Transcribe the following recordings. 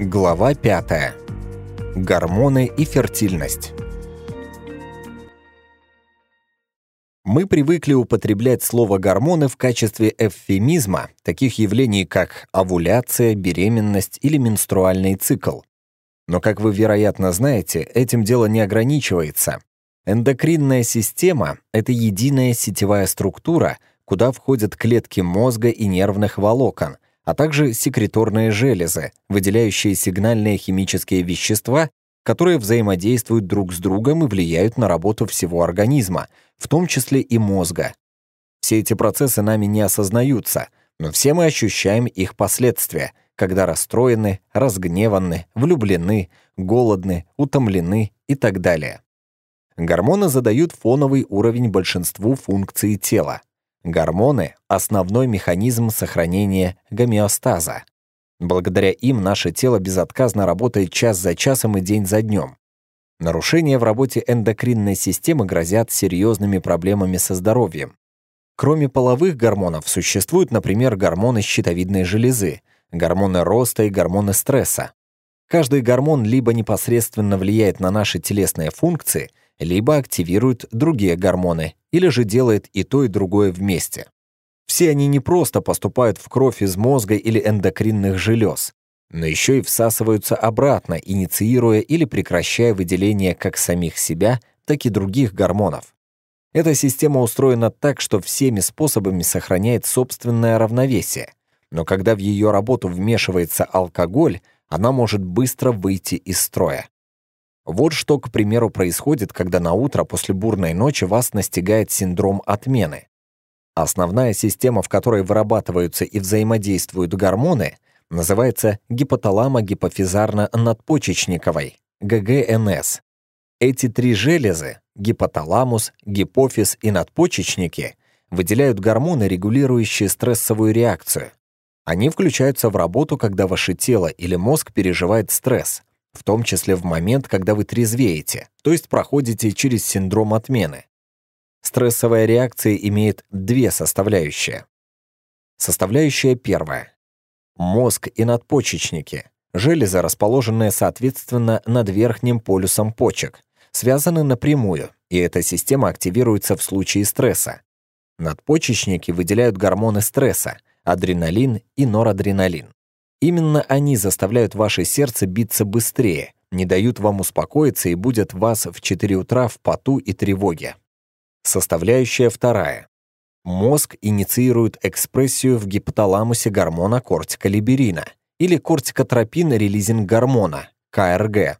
Глава 5. Гормоны и фертильность. Мы привыкли употреблять слово «гормоны» в качестве эвфемизма таких явлений, как овуляция, беременность или менструальный цикл. Но, как вы, вероятно, знаете, этим дело не ограничивается. Эндокринная система — это единая сетевая структура, куда входят клетки мозга и нервных волокон, а также секреторные железы, выделяющие сигнальные химические вещества, которые взаимодействуют друг с другом и влияют на работу всего организма, в том числе и мозга. Все эти процессы нами не осознаются, но все мы ощущаем их последствия, когда расстроены, разгневаны, влюблены, голодны, утомлены и так далее. Гормоны задают фоновый уровень большинству функций тела, Гормоны – основной механизм сохранения гомеостаза. Благодаря им наше тело безотказно работает час за часом и день за днем. Нарушения в работе эндокринной системы грозят серьезными проблемами со здоровьем. Кроме половых гормонов существуют, например, гормоны щитовидной железы, гормоны роста и гормоны стресса. Каждый гормон либо непосредственно влияет на наши телесные функции – либо активирует другие гормоны, или же делает и то, и другое вместе. Все они не просто поступают в кровь из мозга или эндокринных желез, но еще и всасываются обратно, инициируя или прекращая выделение как самих себя, так и других гормонов. Эта система устроена так, что всеми способами сохраняет собственное равновесие, но когда в ее работу вмешивается алкоголь, она может быстро выйти из строя. Вот что, к примеру, происходит, когда на утро после бурной ночи вас настигает синдром отмены. Основная система, в которой вырабатываются и взаимодействуют гормоны, называется гипоталамо-гипофизарно-надпочечниковой, ГГНС. Эти три железы — гипоталамус, гипофиз и надпочечники — выделяют гормоны, регулирующие стрессовую реакцию. Они включаются в работу, когда ваше тело или мозг переживает стресс в том числе в момент, когда вы трезвеете, то есть проходите через синдром отмены. Стрессовая реакция имеет две составляющие. Составляющая первая. Мозг и надпочечники, железы, расположенные соответственно над верхним полюсом почек, связаны напрямую, и эта система активируется в случае стресса. Надпочечники выделяют гормоны стресса – адреналин и норадреналин. Именно они заставляют ваше сердце биться быстрее, не дают вам успокоиться и будут вас в 4 утра в поту и тревоге. Составляющая вторая. Мозг инициирует экспрессию в гипоталамусе гормона кортиколиберина или кортикотропин-релизинг-гормона, КРГ.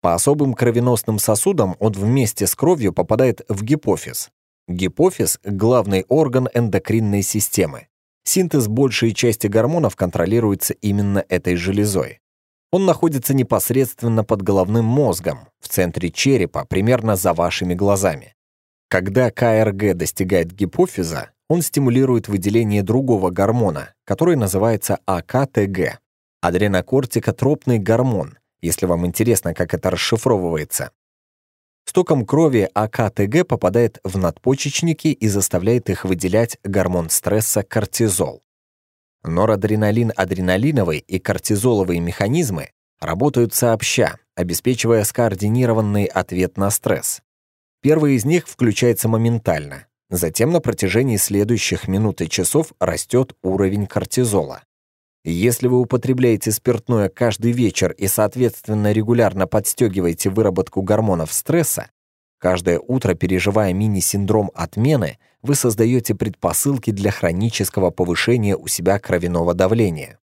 По особым кровеносным сосудам он вместе с кровью попадает в гипофиз. Гипофиз – главный орган эндокринной системы. Синтез большей части гормонов контролируется именно этой железой. Он находится непосредственно под головным мозгом, в центре черепа, примерно за вашими глазами. Когда КРГ достигает гипофиза, он стимулирует выделение другого гормона, который называется АКТГ – адренокортикотропный гормон, если вам интересно, как это расшифровывается. С током крови АКТГ попадает в надпочечники и заставляет их выделять гормон стресса кортизол. Норадреналин адреналиновый и кортизоловые механизмы работают сообща, обеспечивая скоординированный ответ на стресс. Первый из них включается моментально, затем на протяжении следующих минут и часов растет уровень кортизола. Если вы употребляете спиртное каждый вечер и, соответственно, регулярно подстегиваете выработку гормонов стресса, каждое утро переживая мини-синдром отмены, вы создаете предпосылки для хронического повышения у себя кровяного давления.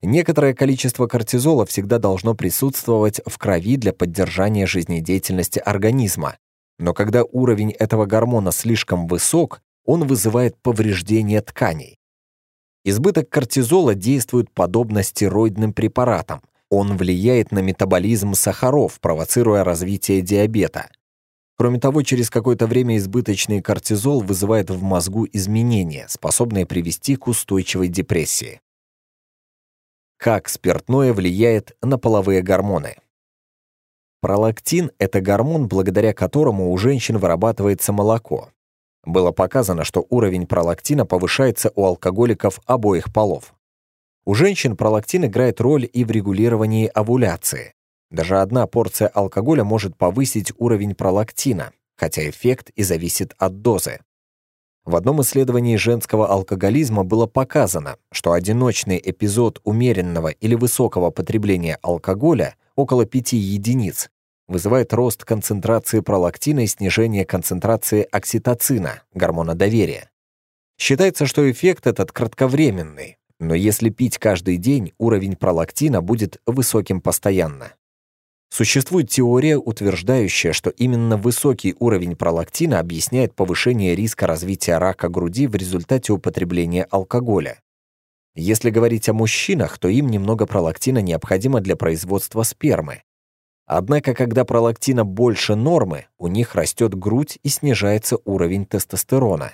Некоторое количество кортизола всегда должно присутствовать в крови для поддержания жизнедеятельности организма, но когда уровень этого гормона слишком высок, он вызывает повреждение тканей, Избыток кортизола действует подобно стероидным препаратам. Он влияет на метаболизм сахаров, провоцируя развитие диабета. Кроме того, через какое-то время избыточный кортизол вызывает в мозгу изменения, способные привести к устойчивой депрессии. Как спиртное влияет на половые гормоны? Пролактин – это гормон, благодаря которому у женщин вырабатывается молоко. Было показано, что уровень пролактина повышается у алкоголиков обоих полов. У женщин пролактин играет роль и в регулировании овуляции. Даже одна порция алкоголя может повысить уровень пролактина, хотя эффект и зависит от дозы. В одном исследовании женского алкоголизма было показано, что одиночный эпизод умеренного или высокого потребления алкоголя около 5 единиц вызывает рост концентрации пролактина и снижение концентрации окситоцина, гормона доверия. Считается, что эффект этот кратковременный, но если пить каждый день, уровень пролактина будет высоким постоянно. Существует теория, утверждающая, что именно высокий уровень пролактина объясняет повышение риска развития рака груди в результате употребления алкоголя. Если говорить о мужчинах, то им немного пролактина необходимо для производства спермы, Однако, когда пролактина больше нормы, у них растет грудь и снижается уровень тестостерона.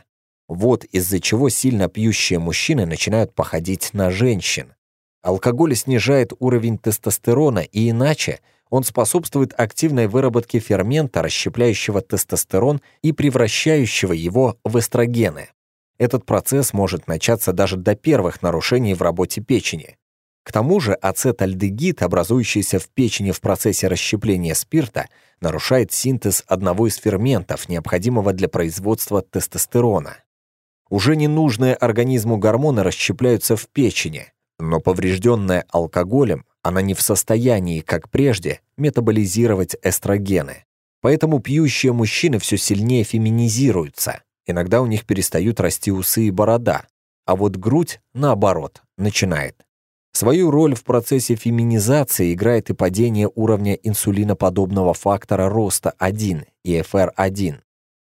Вот из-за чего сильно пьющие мужчины начинают походить на женщин. Алкоголь снижает уровень тестостерона, и иначе он способствует активной выработке фермента, расщепляющего тестостерон и превращающего его в эстрогены. Этот процесс может начаться даже до первых нарушений в работе печени. К тому же ацетальдегид, образующийся в печени в процессе расщепления спирта, нарушает синтез одного из ферментов, необходимого для производства тестостерона. Уже ненужные организму гормоны расщепляются в печени, но поврежденная алкоголем, она не в состоянии, как прежде, метаболизировать эстрогены. Поэтому пьющие мужчины все сильнее феминизируются. Иногда у них перестают расти усы и борода, а вот грудь, наоборот, начинает. Свою роль в процессе феминизации играет и падение уровня инсулиноподобного фактора роста 1, ИФР-1.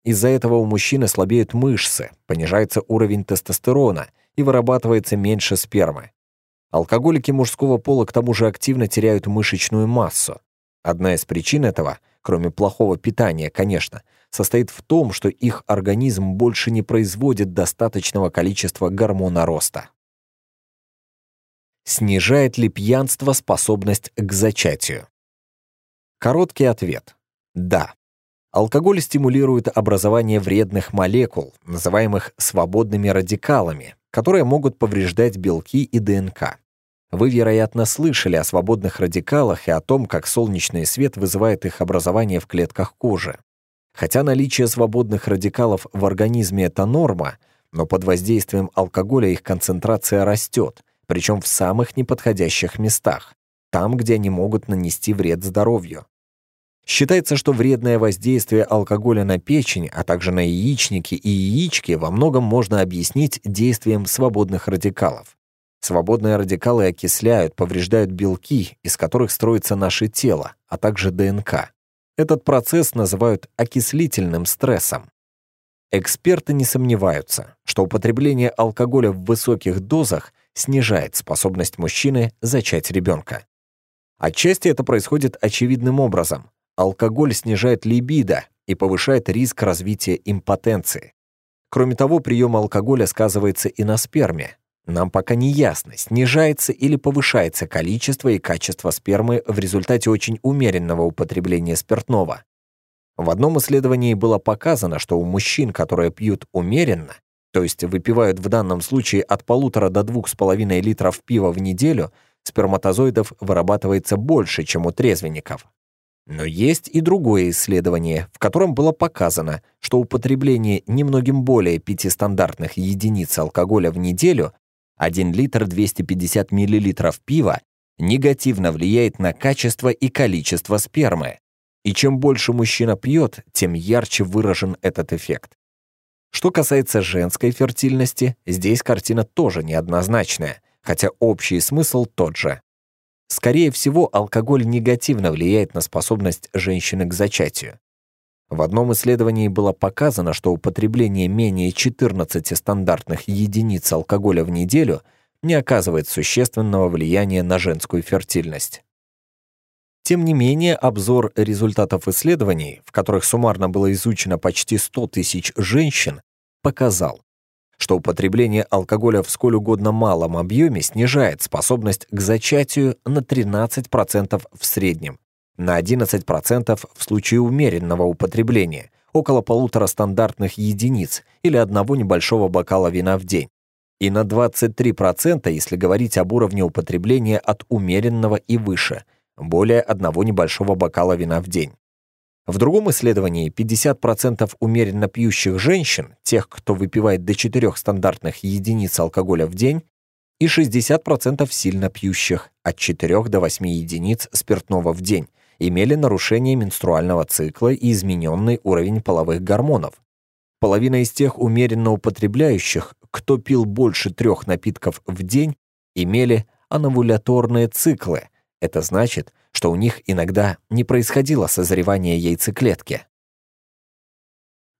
Из-за этого у мужчины слабеют мышцы, понижается уровень тестостерона и вырабатывается меньше спермы. Алкоголики мужского пола к тому же активно теряют мышечную массу. Одна из причин этого, кроме плохого питания, конечно, состоит в том, что их организм больше не производит достаточного количества гормона роста. Снижает ли пьянство способность к зачатию? Короткий ответ. Да. Алкоголь стимулирует образование вредных молекул, называемых свободными радикалами, которые могут повреждать белки и ДНК. Вы, вероятно, слышали о свободных радикалах и о том, как солнечный свет вызывает их образование в клетках кожи. Хотя наличие свободных радикалов в организме – это норма, но под воздействием алкоголя их концентрация растет, причем в самых неподходящих местах, там, где они могут нанести вред здоровью. Считается, что вредное воздействие алкоголя на печень, а также на яичники и яички во многом можно объяснить действием свободных радикалов. Свободные радикалы окисляют, повреждают белки, из которых строится наше тело, а также ДНК. Этот процесс называют окислительным стрессом. Эксперты не сомневаются, что употребление алкоголя в высоких дозах снижает способность мужчины зачать ребенка. Отчасти это происходит очевидным образом. Алкоголь снижает либидо и повышает риск развития импотенции. Кроме того, прием алкоголя сказывается и на сперме. Нам пока не ясно, снижается или повышается количество и качество спермы в результате очень умеренного употребления спиртного. В одном исследовании было показано, что у мужчин, которые пьют умеренно, то есть выпивают в данном случае от полутора до двух с половиной литров пива в неделю, сперматозоидов вырабатывается больше, чем у трезвенников. Но есть и другое исследование, в котором было показано, что употребление немногим более пяти стандартных единиц алкоголя в неделю 1 литр 250 мл пива негативно влияет на качество и количество спермы. И чем больше мужчина пьет, тем ярче выражен этот эффект. Что касается женской фертильности, здесь картина тоже неоднозначная, хотя общий смысл тот же. Скорее всего, алкоголь негативно влияет на способность женщины к зачатию. В одном исследовании было показано, что употребление менее 14 стандартных единиц алкоголя в неделю не оказывает существенного влияния на женскую фертильность. Тем не менее, обзор результатов исследований, в которых суммарно было изучено почти 100 тысяч женщин, показал, что употребление алкоголя в сколь угодно малом объеме снижает способность к зачатию на 13% в среднем, на 11% в случае умеренного употребления, около полутора стандартных единиц или одного небольшого бокала вина в день, и на 23%, если говорить об уровне употребления от умеренного и выше, более одного небольшого бокала вина в день. В другом исследовании 50% умеренно пьющих женщин, тех, кто выпивает до 4 стандартных единиц алкоголя в день, и 60% сильно пьющих от 4 до 8 единиц спиртного в день, имели нарушение менструального цикла и измененный уровень половых гормонов. Половина из тех умеренно употребляющих, кто пил больше трех напитков в день, имели анавуляторные циклы. Это значит, что у них иногда не происходило созревание яйцеклетки.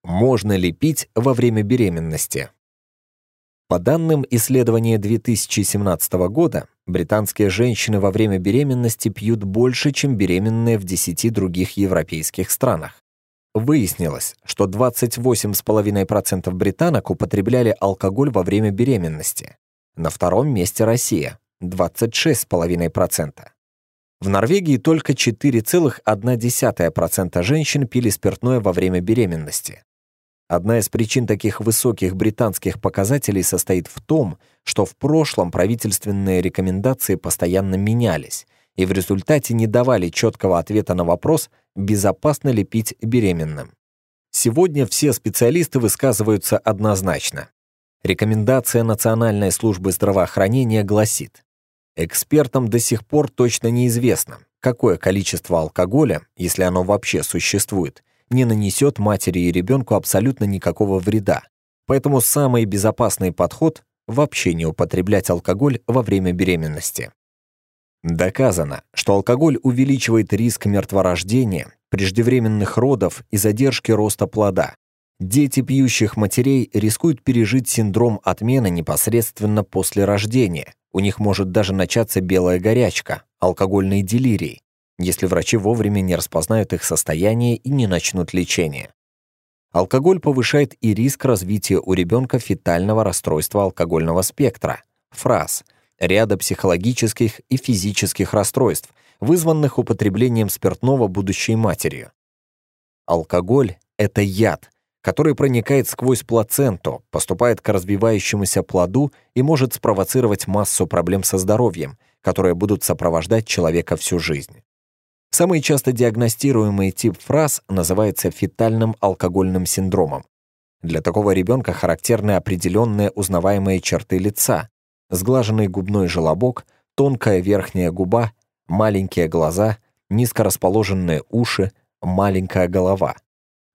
Можно ли пить во время беременности? По данным исследования 2017 года, британские женщины во время беременности пьют больше, чем беременные в 10 других европейских странах. Выяснилось, что 28,5% британок употребляли алкоголь во время беременности. На втором месте Россия – 26,5%. В Норвегии только 4,1% женщин пили спиртное во время беременности. Одна из причин таких высоких британских показателей состоит в том, что в прошлом правительственные рекомендации постоянно менялись и в результате не давали четкого ответа на вопрос, безопасно ли пить беременным. Сегодня все специалисты высказываются однозначно. Рекомендация Национальной службы здравоохранения гласит, Экспертам до сих пор точно неизвестно, какое количество алкоголя, если оно вообще существует, не нанесет матери и ребенку абсолютно никакого вреда. Поэтому самый безопасный подход – вообще не употреблять алкоголь во время беременности. Доказано, что алкоголь увеличивает риск мертворождения, преждевременных родов и задержки роста плода. Дети пьющих матерей рискуют пережить синдром отмены непосредственно после рождения, у них может даже начаться белая горячка, алкогольные делирии, если врачи вовремя не распознают их состояние и не начнут лечение. Алкоголь повышает и риск развития у ребенка фетального расстройства алкогольного спектра, фраз, ряда психологических и физических расстройств, вызванных употреблением спиртного будущей матерью. Алкоголь – это яд, который проникает сквозь плаценту, поступает к развивающемуся плоду и может спровоцировать массу проблем со здоровьем, которые будут сопровождать человека всю жизнь. Самый часто диагностируемый тип фраз называется фетальным алкогольным синдромом. Для такого ребенка характерны определенные узнаваемые черты лица, сглаженный губной желобок, тонкая верхняя губа, маленькие глаза, низко расположенные уши, маленькая голова —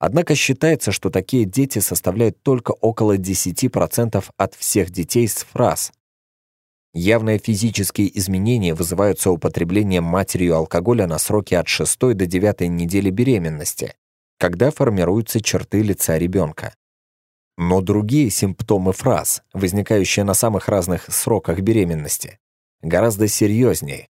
Однако считается, что такие дети составляют только около 10% от всех детей с фраз. Явные физические изменения вызываются употреблением матерью алкоголя на сроки от 6 до 9 недели беременности, когда формируются черты лица ребенка. Но другие симптомы фраз, возникающие на самых разных сроках беременности, гораздо серьезнее.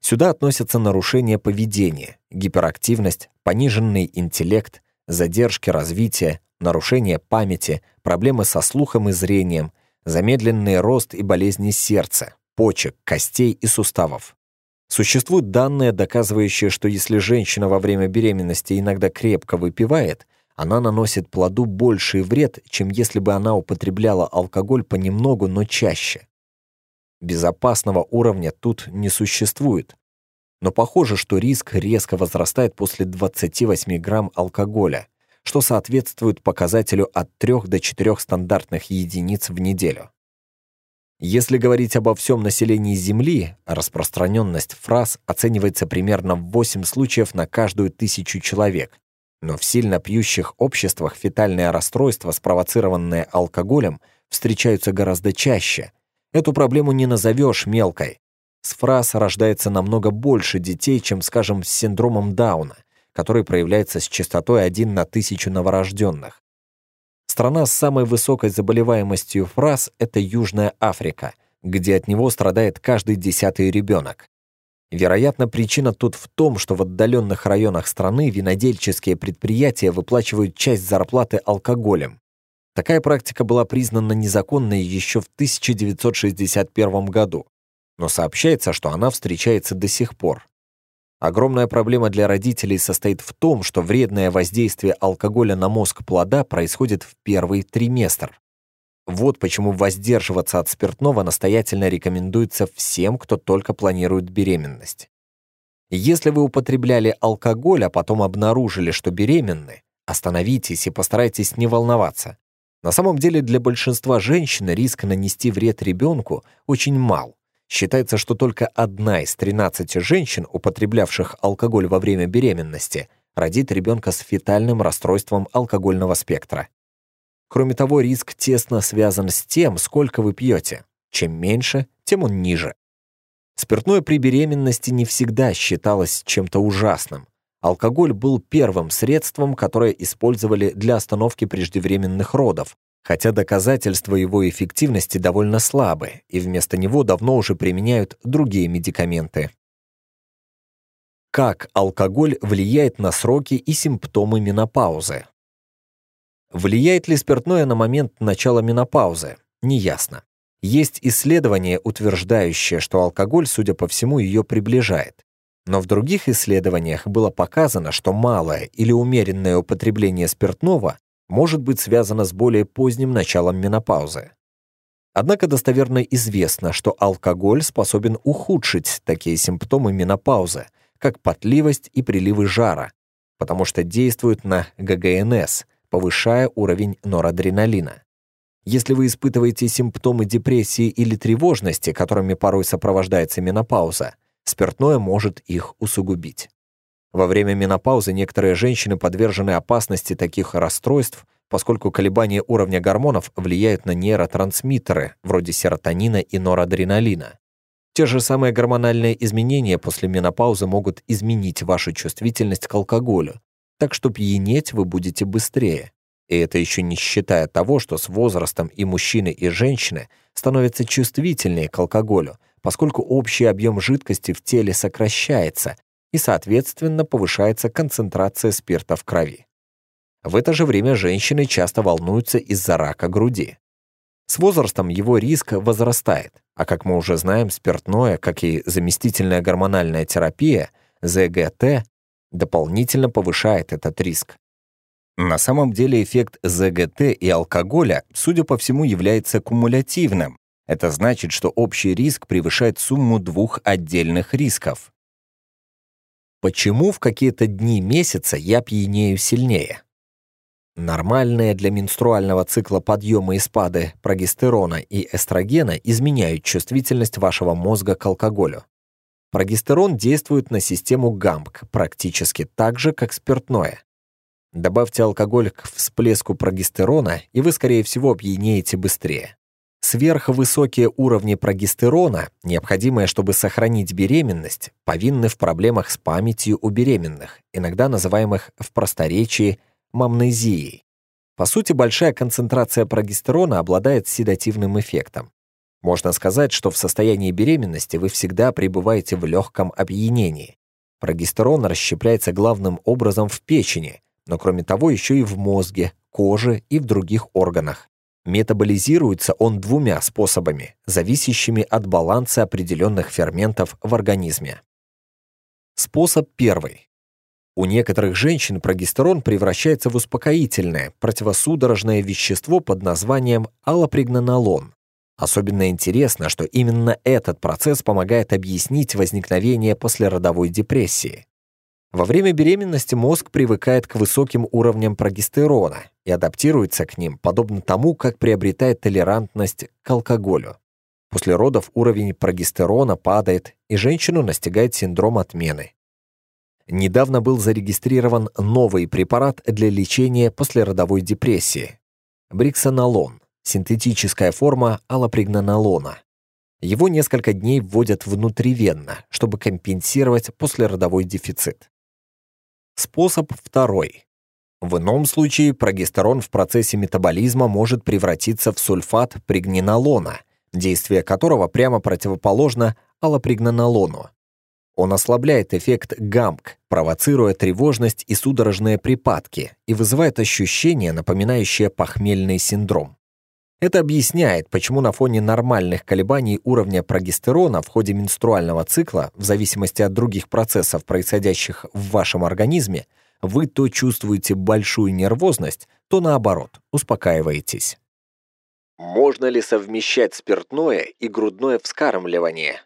Сюда относятся нарушения поведения, гиперактивность, пониженный интеллект – задержки развития, нарушение памяти, проблемы со слухом и зрением, замедленный рост и болезни сердца, почек, костей и суставов. Существуют данные, доказывающие, что если женщина во время беременности иногда крепко выпивает, она наносит плоду больший вред, чем если бы она употребляла алкоголь понемногу, но чаще. Безопасного уровня тут не существует, но похоже, что риск резко возрастает после 28 грамм алкоголя, что соответствует показателю от 3 до 4 стандартных единиц в неделю. Если говорить обо всем населении Земли, распространенность фраз оценивается примерно в 8 случаев на каждую тысячу человек, но в сильно пьющих обществах фетальное расстройство, спровоцированное алкоголем, встречаются гораздо чаще. Эту проблему не назовешь мелкой, с фраз рождается намного больше детей, чем, скажем, с синдромом Дауна, который проявляется с частотой 1 на тысячу новорожденных. Страна с самой высокой заболеваемостью фраз — это Южная Африка, где от него страдает каждый десятый ребенок. Вероятно, причина тут в том, что в отдаленных районах страны винодельческие предприятия выплачивают часть зарплаты алкоголем. Такая практика была признана незаконной еще в 1961 году но сообщается, что она встречается до сих пор. Огромная проблема для родителей состоит в том, что вредное воздействие алкоголя на мозг плода происходит в первый триместр. Вот почему воздерживаться от спиртного настоятельно рекомендуется всем, кто только планирует беременность. Если вы употребляли алкоголь, а потом обнаружили, что беременны, остановитесь и постарайтесь не волноваться. На самом деле для большинства женщин риск нанести вред ребенку очень мал. Считается, что только одна из 13 женщин, употреблявших алкоголь во время беременности, родит ребенка с фетальным расстройством алкогольного спектра. Кроме того, риск тесно связан с тем, сколько вы пьете. Чем меньше, тем он ниже. Спиртное при беременности не всегда считалось чем-то ужасным. Алкоголь был первым средством, которое использовали для остановки преждевременных родов, хотя доказательства его эффективности довольно слабы, и вместо него давно уже применяют другие медикаменты. Как алкоголь влияет на сроки и симптомы менопаузы? Влияет ли спиртное на момент начала менопаузы? Неясно. Есть исследование, утверждающее, что алкоголь, судя по всему, ее приближает. Но в других исследованиях было показано, что малое или умеренное употребление спиртного может быть связано с более поздним началом менопаузы. Однако достоверно известно, что алкоголь способен ухудшить такие симптомы менопаузы, как потливость и приливы жара, потому что действует на ГГНС, повышая уровень норадреналина. Если вы испытываете симптомы депрессии или тревожности, которыми порой сопровождается менопауза, спиртное может их усугубить. Во время менопаузы некоторые женщины подвержены опасности таких расстройств, поскольку колебания уровня гормонов влияют на нейротрансмиттеры, вроде серотонина и норадреналина. Те же самые гормональные изменения после менопаузы могут изменить вашу чувствительность к алкоголю, так что пьянеть вы будете быстрее. И это еще не считая того, что с возрастом и мужчины, и женщины становятся чувствительнее к алкоголю, поскольку общий объем жидкости в теле сокращается, и, соответственно, повышается концентрация спирта в крови. В это же время женщины часто волнуются из-за рака груди. С возрастом его риск возрастает, а как мы уже знаем, спиртное, как и заместительная гормональная терапия, ЗГТ, дополнительно повышает этот риск. На самом деле эффект ЗГТ и алкоголя, судя по всему, является кумулятивным. Это значит, что общий риск превышает сумму двух отдельных рисков. Почему в какие-то дни месяца я пьянею сильнее? Нормальные для менструального цикла подъемы и спады прогестерона и эстрогена изменяют чувствительность вашего мозга к алкоголю. Прогестерон действует на систему ГАМПК практически так же, как спиртное. Добавьте алкоголь к всплеску прогестерона, и вы, скорее всего, опьянеете быстрее. Сверхвысокие уровни прогестерона, необходимые, чтобы сохранить беременность, повинны в проблемах с памятью у беременных, иногда называемых в просторечии мамнезией. По сути, большая концентрация прогестерона обладает седативным эффектом. Можно сказать, что в состоянии беременности вы всегда пребываете в легком опьянении. Прогестерон расщепляется главным образом в печени, но кроме того еще и в мозге, коже и в других органах. Метаболизируется он двумя способами, зависящими от баланса определенных ферментов в организме. Способ первый. У некоторых женщин прогестерон превращается в успокоительное, противосудорожное вещество под названием аллопригнанолон. Особенно интересно, что именно этот процесс помогает объяснить возникновение послеродовой депрессии. Во время беременности мозг привыкает к высоким уровням прогестерона и адаптируется к ним, подобно тому, как приобретает толерантность к алкоголю. После родов уровень прогестерона падает, и женщину настигает синдром отмены. Недавно был зарегистрирован новый препарат для лечения послеродовой депрессии – бриксонолон, синтетическая форма аллопригнанолона. Его несколько дней вводят внутривенно, чтобы компенсировать послеродовой дефицит. Способ второй. В ином случае прогестерон в процессе метаболизма может превратиться в сульфат пригненолона, действие которого прямо противоположно аллопригненолону. Он ослабляет эффект гамк, провоцируя тревожность и судорожные припадки и вызывает ощущение, напоминающее похмельный синдром. Это объясняет, почему на фоне нормальных колебаний уровня прогестерона в ходе менструального цикла, в зависимости от других процессов, происходящих в вашем организме, вы то чувствуете большую нервозность, то наоборот, успокаиваетесь. Можно ли совмещать спиртное и грудное вскармливание?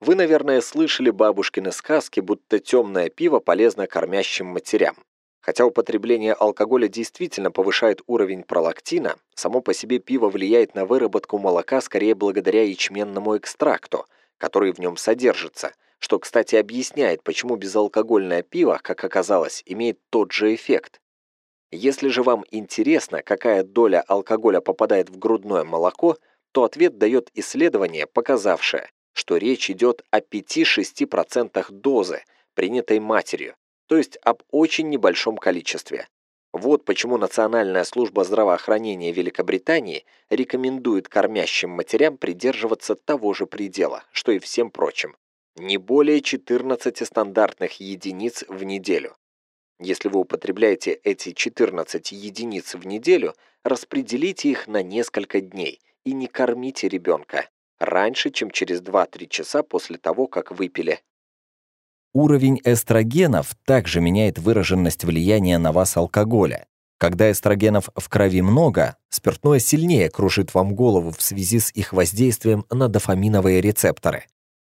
Вы, наверное, слышали бабушкины сказки, будто темное пиво полезно кормящим матерям. Хотя употребление алкоголя действительно повышает уровень пролактина, само по себе пиво влияет на выработку молока скорее благодаря ячменному экстракту, который в нем содержится, что, кстати, объясняет, почему безалкогольное пиво, как оказалось, имеет тот же эффект. Если же вам интересно, какая доля алкоголя попадает в грудное молоко, то ответ дает исследование, показавшее, что речь идет о 5-6% дозы, принятой матерью, то есть об очень небольшом количестве. Вот почему Национальная служба здравоохранения Великобритании рекомендует кормящим матерям придерживаться того же предела, что и всем прочим. Не более 14 стандартных единиц в неделю. Если вы употребляете эти 14 единиц в неделю, распределите их на несколько дней и не кормите ребенка раньше, чем через 2-3 часа после того, как выпили Уровень эстрогенов также меняет выраженность влияния на вас алкоголя. Когда эстрогенов в крови много, спиртное сильнее кружит вам голову в связи с их воздействием на дофаминовые рецепторы.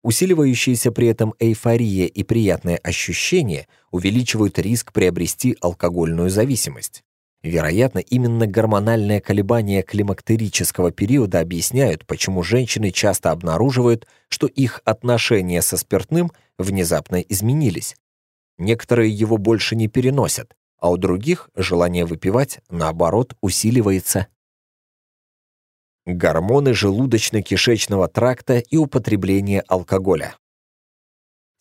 Усиливающиеся при этом эйфория и приятные ощущения увеличивают риск приобрести алкогольную зависимость. Вероятно, именно гормональные колебания климактерического периода объясняют, почему женщины часто обнаруживают, что их отношения со спиртным внезапно изменились. Некоторые его больше не переносят, а у других желание выпивать, наоборот, усиливается. Гормоны желудочно-кишечного тракта и употребление алкоголя.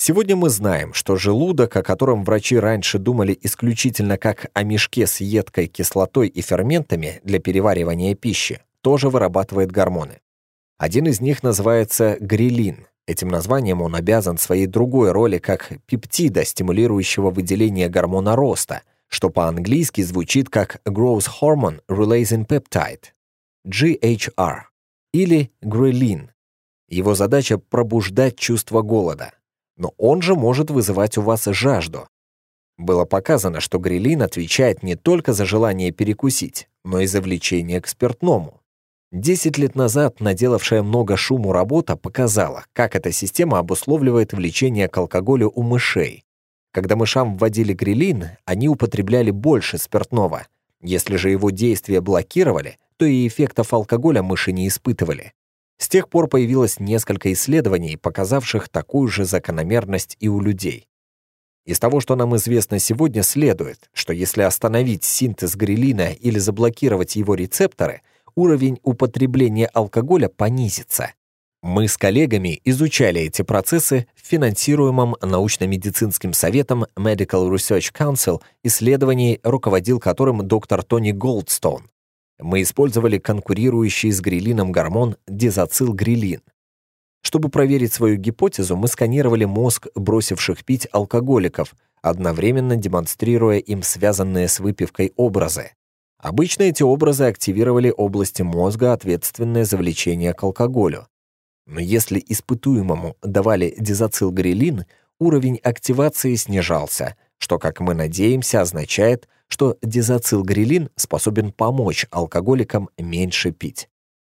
Сегодня мы знаем, что желудок, о котором врачи раньше думали исключительно как о мешке с едкой кислотой и ферментами для переваривания пищи, тоже вырабатывает гормоны. Один из них называется грилин. Этим названием он обязан своей другой роли как пептида, стимулирующего выделение гормона роста, что по-английски звучит как Growth Hormone Releasing Peptide, GHR, или грилин. Его задача – пробуждать чувство голода но он же может вызывать у вас жажду. Было показано, что грилин отвечает не только за желание перекусить, но и за влечение к спиртному. Десять лет назад наделавшая много шуму работа показала, как эта система обусловливает влечение к алкоголю у мышей. Когда мышам вводили грилин, они употребляли больше спиртного. Если же его действие блокировали, то и эффектов алкоголя мыши не испытывали. С тех пор появилось несколько исследований, показавших такую же закономерность и у людей. Из того, что нам известно сегодня, следует, что если остановить синтез грелина или заблокировать его рецепторы, уровень употребления алкоголя понизится. Мы с коллегами изучали эти процессы в финансируемом научно-медицинским советом Medical Research Council, исследовании, руководил которым доктор Тони Голдстоун мы использовали конкурирующий с грилином гормон дезоцилгрилин. Чтобы проверить свою гипотезу, мы сканировали мозг бросивших пить алкоголиков, одновременно демонстрируя им связанные с выпивкой образы. Обычно эти образы активировали области мозга, ответственные за влечение к алкоголю. Но если испытуемому давали дезоцилгрилин, уровень активации снижался, что, как мы надеемся, означает – что дизацилгрелин способен помочь алкоголикам меньше пить.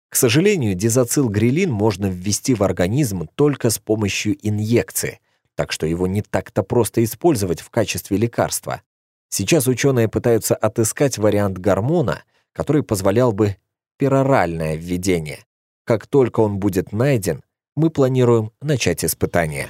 К сожалению, дизацилгрелин можно ввести в организм только с помощью инъекции, так что его не так-то просто использовать в качестве лекарства. Сейчас ученые пытаются отыскать вариант гормона, который позволял бы пероральное введение. Как только он будет найден, мы планируем начать испытания.